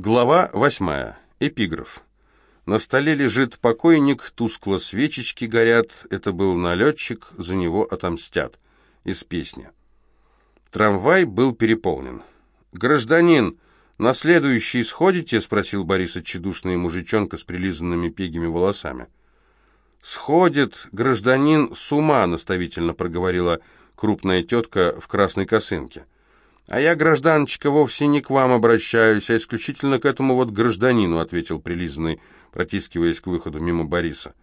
Глава восьмая. Эпиграф. На столе лежит покойник, тускло свечечки горят, это был налетчик, за него отомстят. Из песни. Трамвай был переполнен. «Гражданин, на следующий сходите?» — спросил Бориса тщедушная мужичонка с прилизанными пегими волосами. «Сходит гражданин с ума», — наставительно проговорила крупная тетка в красной косынке. «А я, гражданочка, вовсе не к вам обращаюсь, а исключительно к этому вот гражданину», — ответил прилизанный, протискиваясь к выходу мимо Бориса.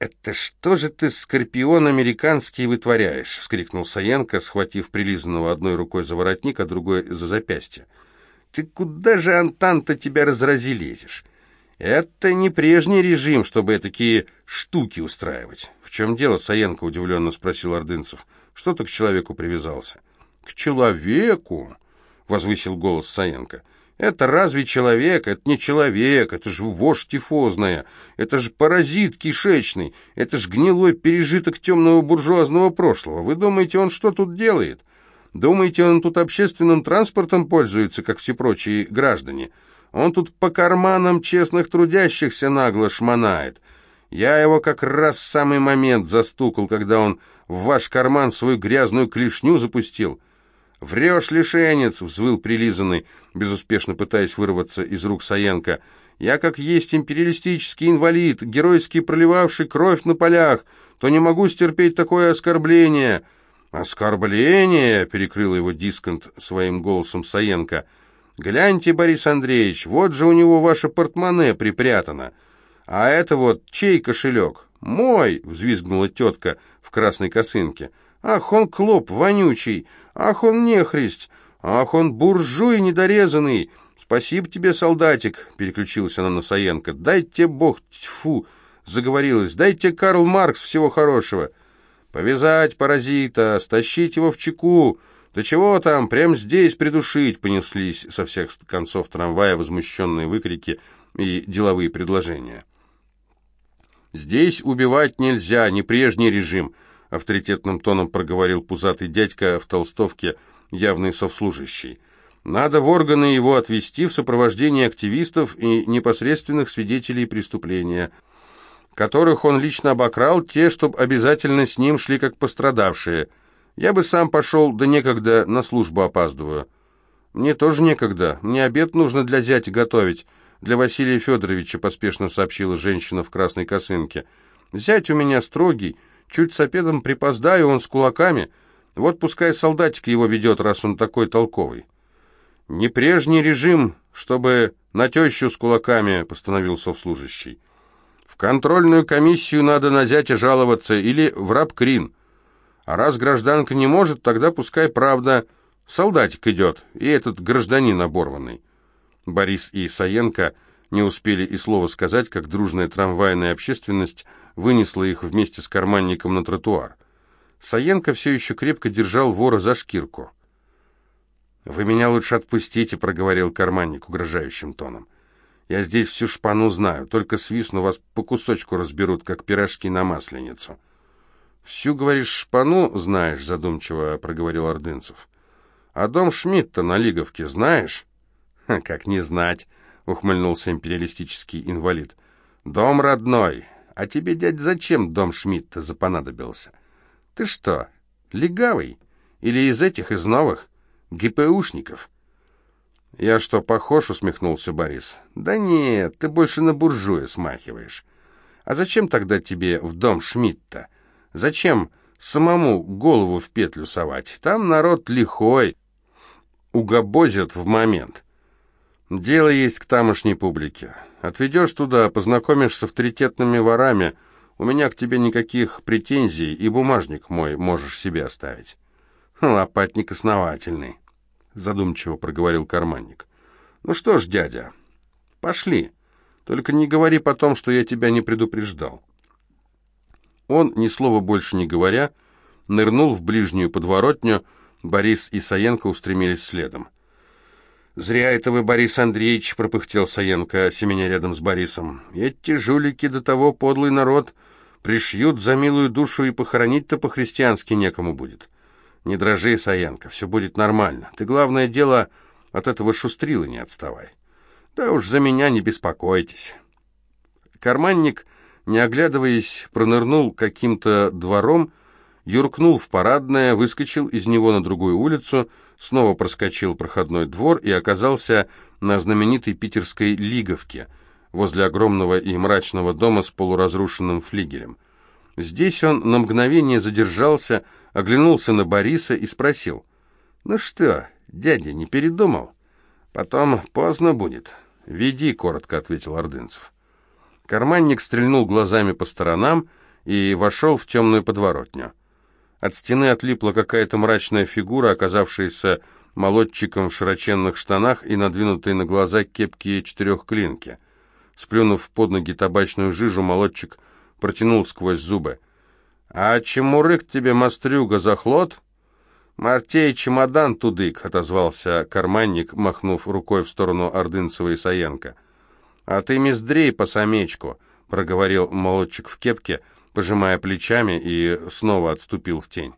«Это что же ты, скорпион американский, вытворяешь?» — вскрикнул Саенко, схватив прилизанного одной рукой за воротник, а другой за запястье. «Ты куда же, Антанта, тебя разрази лезешь? Это не прежний режим, чтобы такие штуки устраивать». «В чем дело, Саенко?» — удивленно спросил Ордынцев. «Что ты к человеку привязался?» «К человеку!» — возвысил голос Саенко. «Это разве человек? Это не человек, это же вошь тифозная, это же паразит кишечный, это же гнилой пережиток темного буржуазного прошлого. Вы думаете, он что тут делает? Думаете, он тут общественным транспортом пользуется, как все прочие граждане? Он тут по карманам честных трудящихся нагло шмонает. Я его как раз в самый момент застукал, когда он в ваш карман свою грязную клешню запустил». «Врешь, лишенец!» — взвыл прилизанный, безуспешно пытаясь вырваться из рук Саенко. «Я, как есть империалистический инвалид, геройски проливавший кровь на полях, то не могу стерпеть такое оскорбление». «Оскорбление!» — перекрыл его дисконт своим голосом Саенко. «Гляньте, Борис Андреевич, вот же у него ваше портмоне припрятано. А это вот чей кошелек?» «Мой!» — взвизгнула тетка в красной косынке. «Ах, он клоп вонючий! Ах, он нехрист! Ах, он буржуй недорезанный! Спасибо тебе, солдатик!» — переключилась она на Саенко. «Дайте бог, тьфу!» — заговорилась. «Дайте Карл Маркс всего хорошего!» «Повязать паразита, стащить его в чеку!» «Да чего там, прямо здесь придушить!» — понеслись со всех концов трамвая возмущенные выкрики и деловые предложения. «Здесь убивать нельзя, не прежний режим!» — авторитетным тоном проговорил пузатый дядька в толстовке, явный совслужащий. «Надо в органы его отвезти в сопровождении активистов и непосредственных свидетелей преступления, которых он лично обокрал, те, чтоб обязательно с ним шли как пострадавшие. Я бы сам пошел, да некогда, на службу опаздываю». «Мне тоже некогда. Мне обед нужно для зятя готовить. Для Василия Федоровича», — поспешно сообщила женщина в красной косынке. «Зять у меня строгий». Чуть с обедом припоздаю, он с кулаками. Вот пускай солдатик его ведет, раз он такой толковый. Не прежний режим, чтобы на тещу с кулаками, постановил совслужащий. В контрольную комиссию надо на зятя жаловаться или в рабкрин. А раз гражданка не может, тогда пускай правда. Солдатик идет, и этот гражданин оборванный. Борис и Саенко не успели и слова сказать, как дружная трамвайная общественность вынесла их вместе с карманником на тротуар. Саенко все еще крепко держал вора за шкирку. «Вы меня лучше отпустите», — проговорил карманник угрожающим тоном. «Я здесь всю шпану знаю, только свистну, вас по кусочку разберут, как пирожки на масленицу». «Всю, говоришь, шпану знаешь», — задумчиво проговорил Ордынцев. «А дом Шмидта на Лиговке знаешь?» «Как не знать», — ухмыльнулся империалистический инвалид. «Дом родной. А тебе, дядь, зачем дом Шмидта запонадобился? Ты что, легавый? Или из этих, из новых? ГПУшников?» «Я что, похож?» — усмехнулся Борис. «Да нет, ты больше на буржуя смахиваешь. А зачем тогда тебе в дом Шмидта? Зачем самому голову в петлю совать? Там народ лихой, угобозят в момент. Дело есть к тамошней публике. Отведешь туда, познакомишь с авторитетными ворами. У меня к тебе никаких претензий, и бумажник мой можешь себе оставить. Лопатник основательный, задумчиво проговорил карманник. Ну что ж, дядя, пошли. Только не говори потом, что я тебя не предупреждал. Он, ни слова больше не говоря, нырнул в ближнюю подворотню, Борис и Саенко устремились следом. «Зря это вы, Борис Андреевич», — пропыхтел Саенко, семеня рядом с Борисом. «Эти жулики до того подлый народ пришьют за милую душу и похоронить-то по-христиански некому будет. Не дрожи, Саенко, все будет нормально. Ты, главное дело, от этого шустрила не отставай. Да уж за меня не беспокойтесь. Карманник, не оглядываясь, пронырнул каким-то двором, юркнул в парадное, выскочил из него на другую улицу, снова проскочил проходной двор и оказался на знаменитой питерской Лиговке, возле огромного и мрачного дома с полуразрушенным флигелем. Здесь он на мгновение задержался, оглянулся на Бориса и спросил, «Ну что, дядя, не передумал? Потом поздно будет». «Веди», — коротко ответил Ордынцев. Карманник стрельнул глазами по сторонам и вошел в темную подворотню. От стены отлипла какая-то мрачная фигура, оказавшаяся молодчиком в широченных штанах и надвинутой на глаза кепки четырехклинки. Сплюнув под ноги табачную жижу, молодчик протянул сквозь зубы. «А чемурык тебе, мастрюга, захлот?» «Мартей, чемодан тудык», — отозвался карманник, махнув рукой в сторону Ордынцева и Саенко. «А ты миздрей по самечку», — проговорил молодчик в кепке, пожимая плечами, и снова отступил в тень.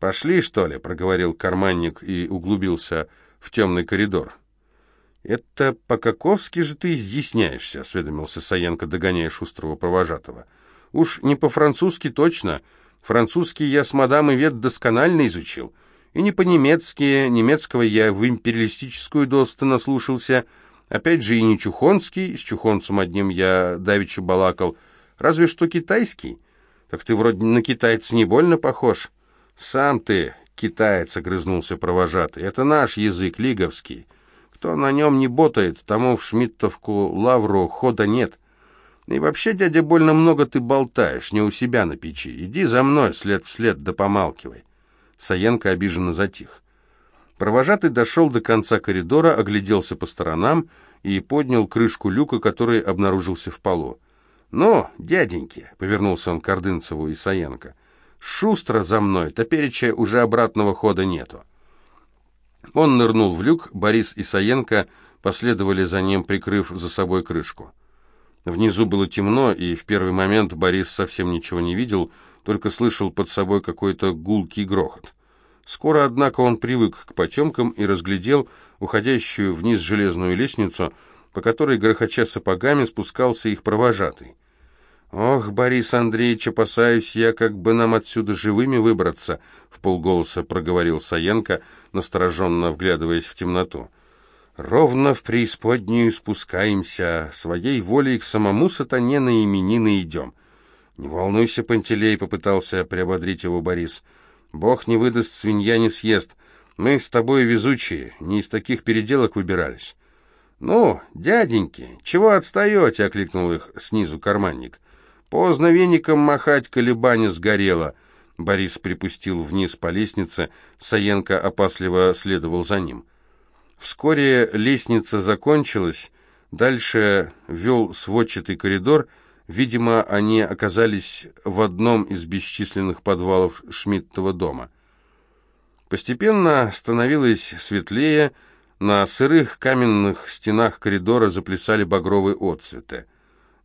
«Пошли, что ли?» — проговорил карманник и углубился в темный коридор. «Это по-каковски же ты изъясняешься?» — осведомился Саенко, догоняя шустрого провожатого. «Уж не по-французски точно. Французский я с мадам Ивет досконально изучил. И не по-немецки, немецкого я в империалистическую досто наслушался. Опять же и не чухонский, с чухонцем одним я давеча балакал. Разве что китайский». «Так ты вроде на китайца не больно похож». «Сам ты, китаец», — огрызнулся провожатый. «Это наш язык, лиговский. Кто на нем не ботает, тому в Шмидтовку лавру хода нет. И вообще, дядя, больно много ты болтаешь, не у себя на печи. Иди за мной, след в след, да помалкивай». Саенко обиженно затих. Провожатый дошел до конца коридора, огляделся по сторонам и поднял крышку люка, который обнаружился в полу. «Ну, дяденьки», — повернулся он к Ордынцеву и Саенко, — «шустро за мной, топереча уже обратного хода нету». Он нырнул в люк, Борис и Саенко последовали за ним, прикрыв за собой крышку. Внизу было темно, и в первый момент Борис совсем ничего не видел, только слышал под собой какой-то гулкий грохот. Скоро, однако, он привык к потемкам и разглядел уходящую вниз железную лестницу, по которой, грохоча сапогами, спускался их провожатый. «Ох, Борис Андреевич, опасаюсь я, как бы нам отсюда живыми выбраться», — в полголоса проговорил Саенко, настороженно вглядываясь в темноту. «Ровно в преисподнюю спускаемся, своей волей к самому сатане на именины идем». «Не волнуйся, Пантелей», — попытался приободрить его Борис. «Бог не выдаст, свинья не съест. Мы с тобой везучие, не из таких переделок выбирались». «Ну, дяденьки, чего отстаете?» — окликнул их снизу карманник. «Поздно веником махать, колебание сгорело». Борис припустил вниз по лестнице, Саенко опасливо следовал за ним. Вскоре лестница закончилась, дальше вел сводчатый коридор, видимо, они оказались в одном из бесчисленных подвалов Шмидтова дома. Постепенно становилось светлее, на сырых каменных стенах коридора заплясали багровые отцветы.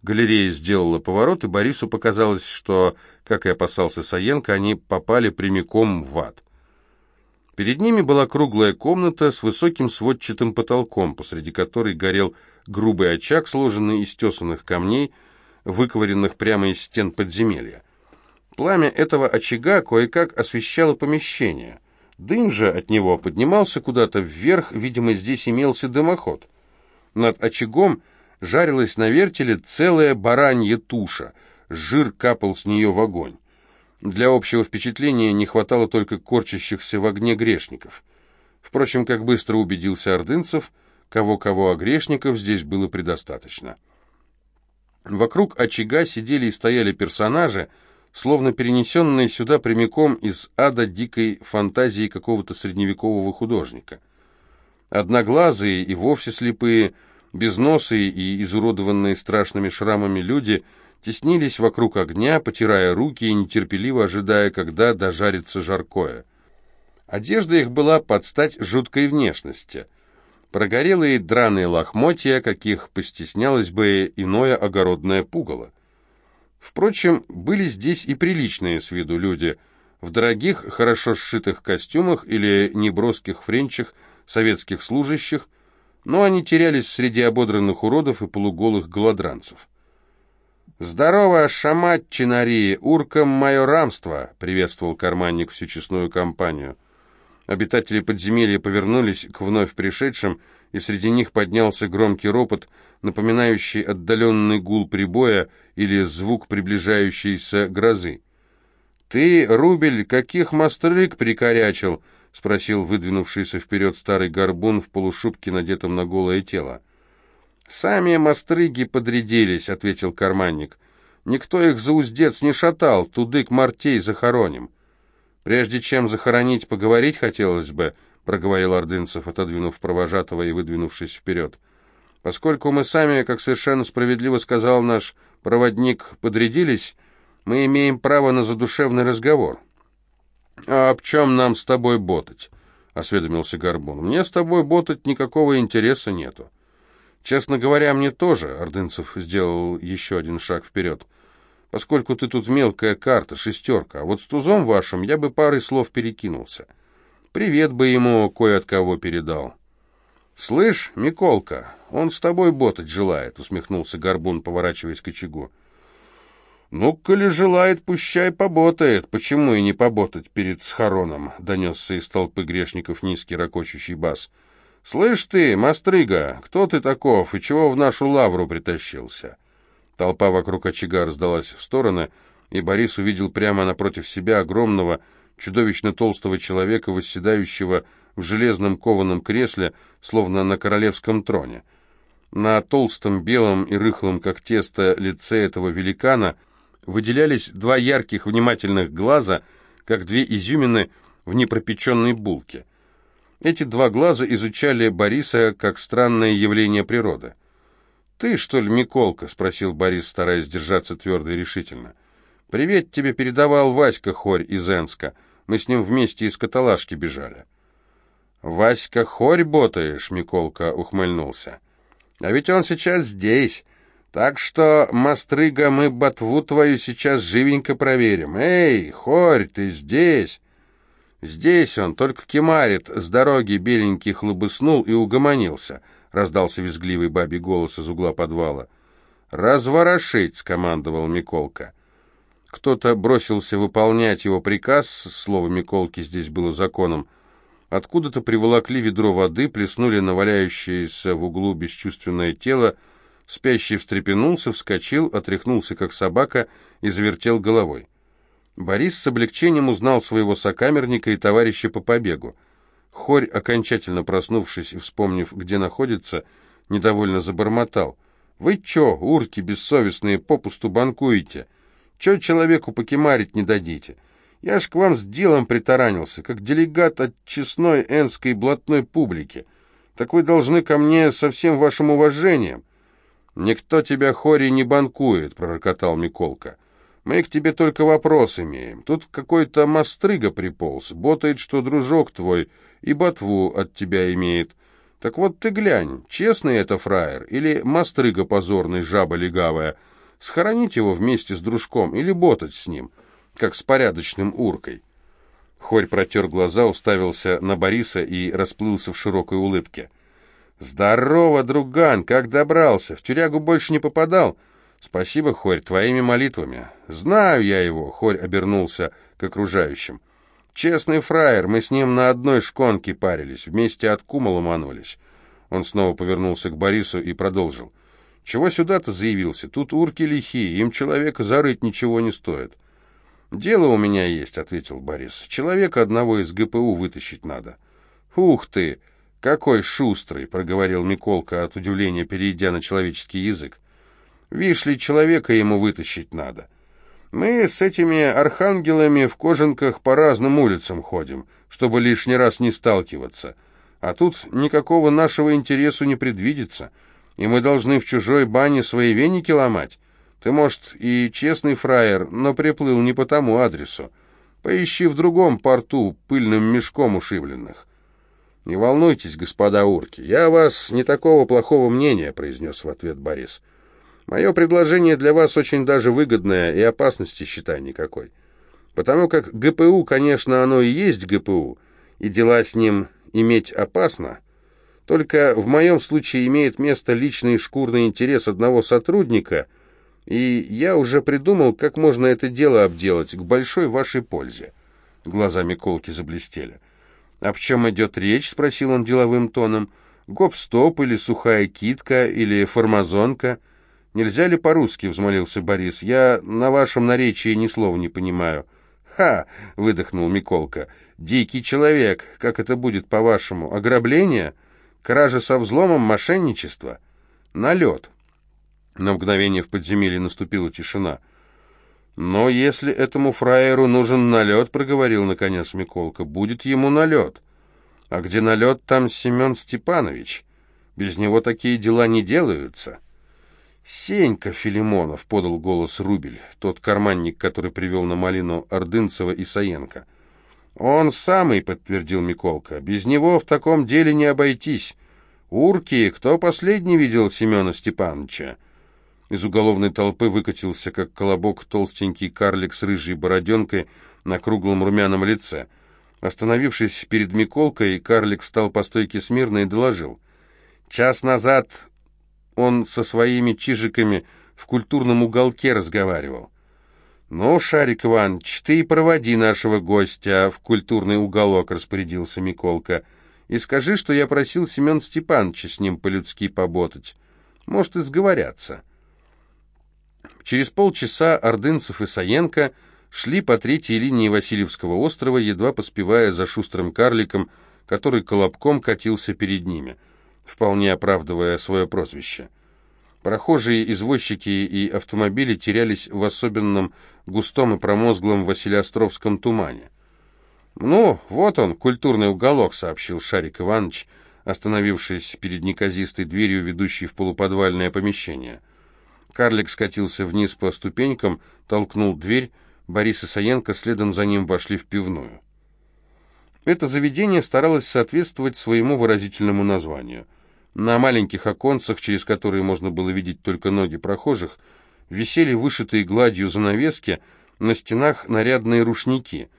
Галерея сделала поворот, и Борису показалось, что, как и опасался Саенко, они попали прямиком в ад. Перед ними была круглая комната с высоким сводчатым потолком, посреди которой горел грубый очаг, сложенный из тесанных камней, выковыренных прямо из стен подземелья. Пламя этого очага кое-как освещало помещение — Дым же от него поднимался куда-то вверх, видимо, здесь имелся дымоход. Над очагом жарилась на вертеле целая баранья туша, жир капал с нее в огонь. Для общего впечатления не хватало только корчащихся в огне грешников. Впрочем, как быстро убедился Ордынцев, кого-кого, а грешников здесь было предостаточно. Вокруг очага сидели и стояли персонажи, словно перенесенные сюда прямиком из ада дикой фантазии какого-то средневекового художника. Одноглазые и вовсе слепые, безносые и изуродованные страшными шрамами люди теснились вокруг огня, потирая руки и нетерпеливо ожидая, когда дожарится жаркое. Одежда их была под стать жуткой внешности. Прогорелые драные лохмотья, каких постеснялось бы иное огородное пугало. Впрочем, были здесь и приличные с виду люди, в дорогих, хорошо сшитых костюмах или неброских френчах советских служащих, но они терялись среди ободранных уродов и полуголых голодранцев. «Здорово, шамать чинари, уркам мое рамство!» — приветствовал карманник всю честную компанию. Обитатели подземелья повернулись к вновь пришедшим, и среди них поднялся громкий ропот, напоминающий отдаленный гул прибоя или звук приближающейся грозы. «Ты, Рубель, каких мастрык прикорячил?» — спросил выдвинувшийся вперед старый горбун в полушубке, надетом на голое тело. «Сами мастрыги подрядились», — ответил карманник. «Никто их за уздец не шатал, тудык мартей захороним». «Прежде чем захоронить, поговорить хотелось бы», — проговорил Ордынцев, отодвинув провожатого и выдвинувшись вперед. «Поскольку мы сами, как совершенно справедливо сказал наш проводник, подрядились, мы имеем право на задушевный разговор». «А об чем нам с тобой ботать?» — осведомился Горбун. «Мне с тобой ботать никакого интереса нету». Честно говоря, мне тоже, Ордынцев сделал еще один шаг вперед. Поскольку ты тут мелкая карта, шестерка, а вот с тузом вашим я бы парой слов перекинулся. Привет бы ему кое от кого передал. «Слышь, Миколка, он с тобой ботать желает», — усмехнулся Горбун, поворачиваясь к очагу. «Ну, коли желает, пущай поботает. Почему и не поботать перед схороном?» — донесся из толпы грешников низкий ракочущий бас. «Слышь ты, мастрыга, кто ты таков и чего в нашу лавру притащился?» Толпа вокруг очага раздалась в стороны, и Борис увидел прямо напротив себя огромного, чудовищно толстого человека, восседающего в железном кованом кресле, словно на королевском троне. На толстом, белом и рыхлом, как тесто, лице этого великана выделялись два ярких, внимательных глаза, как две изюмины в непропеченной булке. Эти два глаза изучали Бориса как странное явление природы. «Ты, что ли, Миколка?» — спросил Борис, стараясь держаться твердо и решительно. «Привет тебе передавал Васька Хорь из Энска. Мы с ним вместе из каталажки бежали». «Васька Хорь ботаешь?» — Миколка ухмыльнулся. «А ведь он сейчас здесь. Так что, мастрыга, мы ботву твою сейчас живенько проверим. Эй, Хорь, ты здесь?» «Здесь он, только кемарит, с дороги беленький хлобыснул и угомонился», — раздался визгливый бабий голос из угла подвала. «Разворошить!» — скомандовал Миколка. Кто-то бросился выполнять его приказ, слово Миколки здесь было законом. Откуда-то приволокли ведро воды, плеснули на валяющееся в углу бесчувственное тело, спящий встрепенулся, вскочил, отряхнулся, как собака, и завертел головой. Борис с облегчением узнал своего сокамерника и товарища по побегу. Хорь, окончательно проснувшись и вспомнив, где находится, недовольно забормотал. «Вы чё, урки бессовестные, попусту банкуете? Чё человеку покемарить не дадите? Я ж к вам с делом притаранился, как делегат от честной энской блатной публики. Так вы должны ко мне со всем вашим уважением». «Никто тебя, Хори, не банкует», — пророкотал Миколка. Мы к тебе только вопрос имеем. Тут какой-то мастрыга приполз, ботает, что дружок твой и ботву от тебя имеет. Так вот ты глянь, честный это фраер или мастрыга позорный, жаба легавая. Схоронить его вместе с дружком или ботать с ним, как с порядочным уркой. Хорь протер глаза, уставился на Бориса и расплылся в широкой улыбке. «Здорово, друган, как добрался? В тюрягу больше не попадал?» «Спасибо, Хорь, твоими молитвами». «Знаю я его», — Хорь обернулся к окружающим. «Честный фраер, мы с ним на одной шконке парились, вместе от кума ломанулись». Он снова повернулся к Борису и продолжил. «Чего сюда-то заявился? Тут урки лихие, им человека зарыть ничего не стоит». «Дело у меня есть», — ответил Борис. «Человека одного из ГПУ вытащить надо». «Ух ты! Какой шустрый!» — проговорил Миколка от удивления, перейдя на человеческий язык. Вишь ли, человека ему вытащить надо. Мы с этими архангелами в кожанках по разным улицам ходим, чтобы лишний раз не сталкиваться. А тут никакого нашего интересу не предвидится, и мы должны в чужой бане свои веники ломать. Ты, может, и честный фраер, но приплыл не по тому адресу. Поищи в другом порту пыльным мешком ушибленных. «Не волнуйтесь, господа урки, я вас не такого плохого мнения», — произнес в ответ Борис. Мое предложение для вас очень даже выгодное и опасности, считай, никакой. Потому как ГПУ, конечно, оно и есть ГПУ, и дела с ним иметь опасно, Только в моем случае имеет место личный шкурный интерес одного сотрудника, и я уже придумал, как можно это дело обделать к большой вашей пользе». Глаза Миколки заблестели. «Об чем идет речь?» — спросил он деловым тоном. «Гоп-стоп или сухая китка или формазонка?» «Нельзя ли по-русски?» — взмолился Борис. «Я на вашем наречии ни слова не понимаю». «Ха!» — выдохнул Миколка. «Дикий человек. Как это будет, по-вашему? Ограбление? Кража со взломом? Мошенничество?» «Налет». На мгновение в подземелье наступила тишина. «Но если этому фраеру нужен налет, — проговорил наконец Миколка, — будет ему налет. А где налет, там Семен Степанович. Без него такие дела не делаются». «Сенька Филимонов», — подал голос Рубель, тот карманник, который привел на малину Ордынцева и Саенко. «Он самый», — подтвердил Миколка, — «без него в таком деле не обойтись. Урки, кто последний видел Семена Степановича?» Из уголовной толпы выкатился, как колобок, толстенький карлик с рыжей бороденкой на круглом румяном лице. Остановившись перед Миколкой, карлик встал по стойке смирно и доложил. «Час назад он со своими чижиками в культурном уголке разговаривал. «Ну, Шарик Иванович, ты проводи нашего гостя в культурный уголок», — распорядился Миколка. «И скажи, что я просил Семен Степановича с ним по-людски поботать. Может, и сговорятся». Через полчаса Ордынцев и Саенко шли по третьей линии Васильевского острова, едва поспевая за шустрым карликом, который колобком катился перед ними — вполне оправдывая свое прозвище. Прохожие, извозчики и автомобили терялись в особенном густом и промозглом Василиостровском тумане. «Ну, вот он, культурный уголок», — сообщил Шарик Иванович, остановившись перед неказистой дверью, ведущей в полуподвальное помещение. Карлик скатился вниз по ступенькам, толкнул дверь, Борис и Саенко следом за ним вошли в пивную. Это заведение старалось соответствовать своему выразительному названию. На маленьких оконцах, через которые можно было видеть только ноги прохожих, висели вышитые гладью занавески, на стенах нарядные рушники.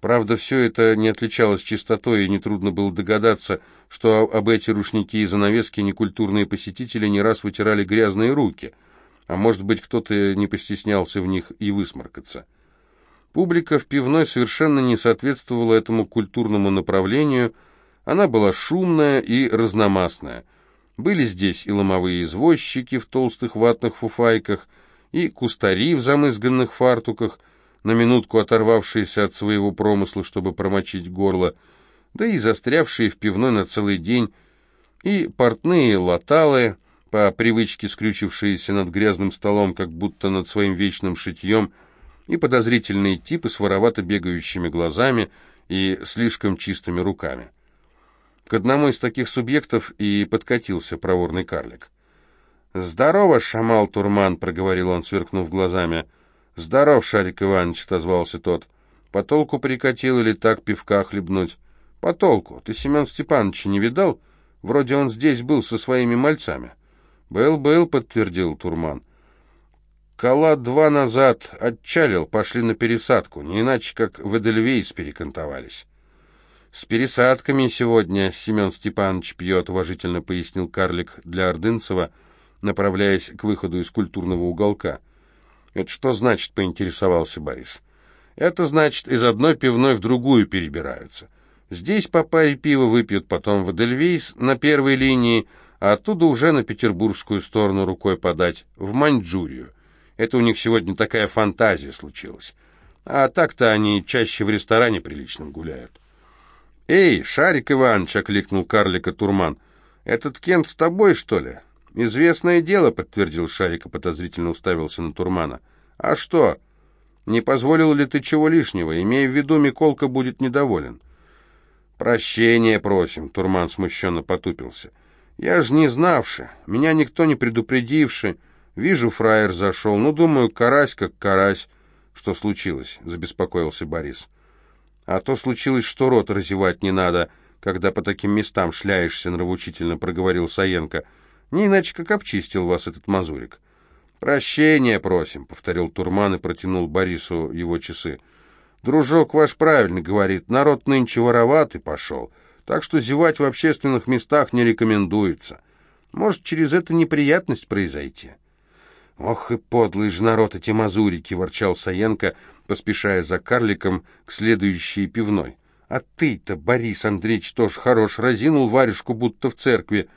Правда, все это не отличалось чистотой, и нетрудно было догадаться, что об эти рушники и занавески некультурные посетители не раз вытирали грязные руки, а может быть, кто-то не постеснялся в них и высморкаться. Публика в пивной совершенно не соответствовала этому культурному направлению, она была шумная и разномастная. Были здесь и ломовые извозчики в толстых ватных фуфайках, и кустари в замызганных фартуках, на минутку оторвавшиеся от своего промысла, чтобы промочить горло, да и застрявшие в пивной на целый день, и портные латалы, по привычке скрючившиеся над грязным столом, как будто над своим вечным шитьем, и подозрительные типы с воровато бегающими глазами и слишком чистыми руками. К одному из таких субъектов и подкатился проворный карлик. «Здорово, Шамал Турман!» — проговорил он, сверкнув глазами. «Здоров, Шарик Иванович!» — отозвался тот. «По толку прикатил или так пивка хлебнуть?» «По толку. Ты Семен Степановича не видал? Вроде он здесь был со своими мальцами». «Был-был», — подтвердил Турман. Кола два назад отчалил, пошли на пересадку, не иначе как в Эдельвейс перекантовались. «С пересадками сегодня Семен Степанович пьет», — уважительно пояснил карлик для Ордынцева, направляясь к выходу из культурного уголка. «Это что значит?» — поинтересовался Борис. «Это значит, из одной пивной в другую перебираются. Здесь по паре пива выпьют, потом в Эдельвейс на первой линии, а оттуда уже на петербургскую сторону рукой подать, в Маньчжурию». Это у них сегодня такая фантазия случилась. А так-то они чаще в ресторане приличном гуляют. «Эй, Шарик Иванович!» — окликнул карлика Турман. «Этот Кент с тобой, что ли?» «Известное дело», — подтвердил Шарик и подозрительно уставился на Турмана. «А что? Не позволил ли ты чего лишнего? Имея в виду, Миколка будет недоволен». «Прощения просим», — Турман смущенно потупился. «Я ж не знавши, меня никто не предупредивший». Вижу, фраер зашел. Ну, думаю, карась как карась. Что случилось? Забеспокоился Борис. А то случилось, что рот разевать не надо, когда по таким местам шляешься, нравоучительно проговорил Саенко. Не иначе, как обчистил вас этот мазурик. «Прощения просим», — повторил Турман и протянул Борису его часы. «Дружок ваш правильно говорит, народ нынче вороватый пошел. Так что зевать в общественных местах не рекомендуется. Может, через это неприятность произойти. «Ох и подлый же народ эти мазурики!» — ворчал Саенко, поспешая за карликом к следующей пивной. «А ты-то, Борис Андреевич, тоже хорош, разинул варежку, будто в церкви.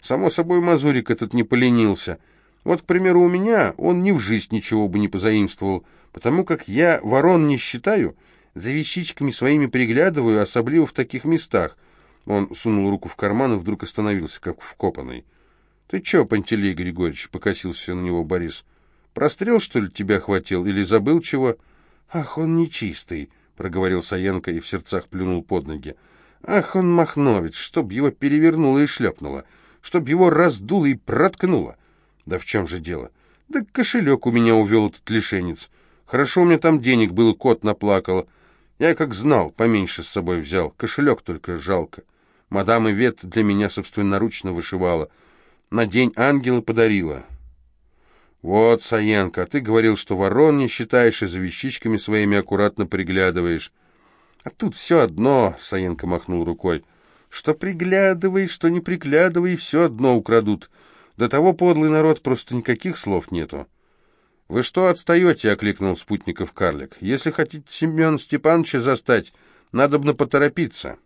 Само собой, мазурик этот не поленился. Вот, к примеру, у меня он ни в жизнь ничего бы не позаимствовал, потому как я ворон не считаю, за вещичками своими приглядываю, особливо в таких местах». Он сунул руку в карман и вдруг остановился, как вкопанный. «Ты чё, Пантелей Григорьевич?» — покосился на него Борис. «Прострел, что ли, тебя хватил? Или забыл чего?» «Ах, он нечистый!» — проговорил Саенко и в сердцах плюнул под ноги. «Ах, он махновец! Чтоб его перевернуло и шлепнуло! Чтоб его раздуло и проткнуло!» «Да в чем же дело?» «Да кошелек у меня увел этот лишенец. Хорошо у меня там денег было, кот наплакал. Я как знал, поменьше с собой взял. Кошелек только жалко. Мадам Ивет для меня собственноручно вышивала». На день ангела подарила. Вот, Саенко, ты говорил, что ворон не считаешь и за вещичками своими аккуратно приглядываешь. А тут все одно, Саенко махнул рукой. Что приглядывай, что не приглядывай, все одно украдут. До того подлый народ, просто никаких слов нету. «Вы что отстаете?» — окликнул спутников карлик. «Если хотите Семен Степановича застать, надо бы поторопиться».